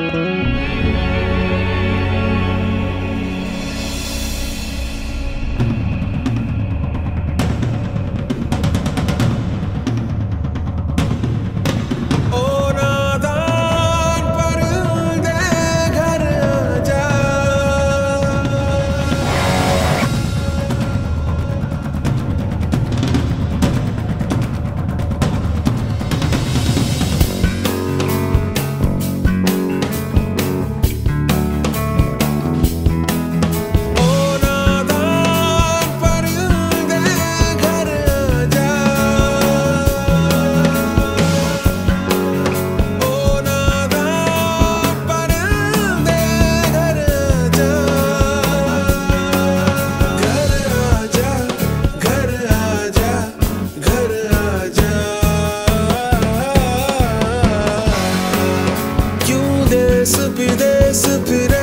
Thank you. सुविदे सुविरे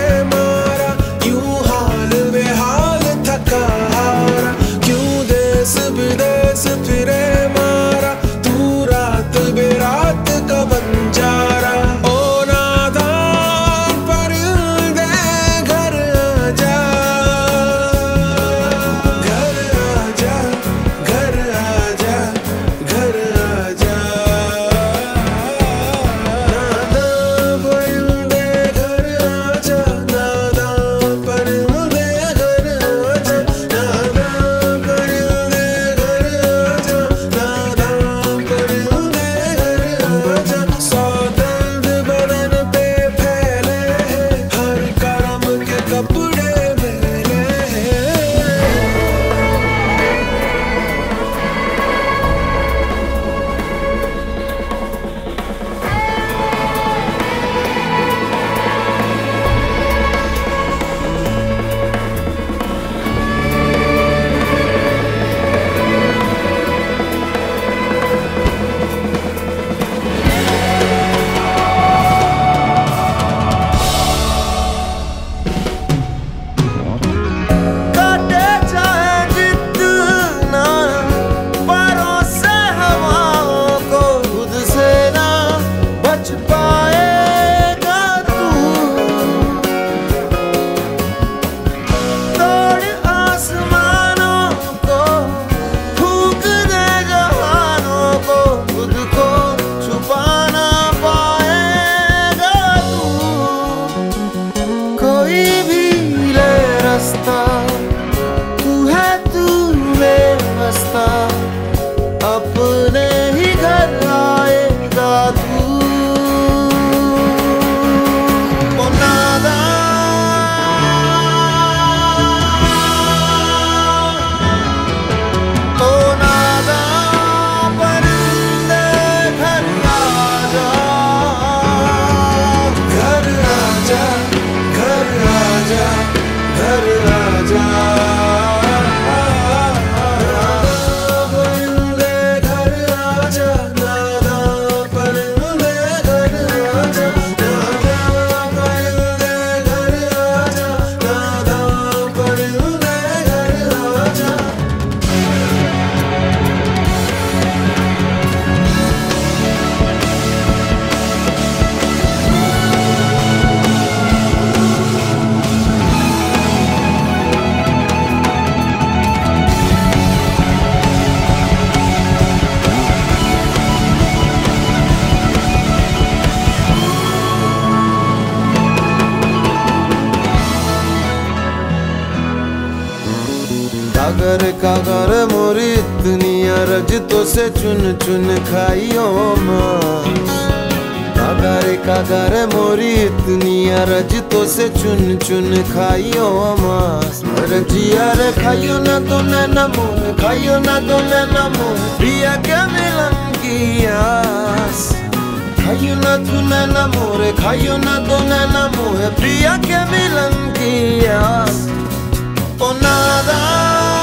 कर घर मोरी दुनिया रज तो से चुन चुन खाइयो माँ कागर कागर मोरी दुनिया रज तो से चुन चुन खाइयो माँ रजिया रे खाइयो ना तो नैना मोन खाइयो ना तो नैना मोन प्रिया क्या मिलन किया খাইও না তু না মোরে খাইও না তো না মোহে প্রিয়া কে মিলন কি আস ও নারা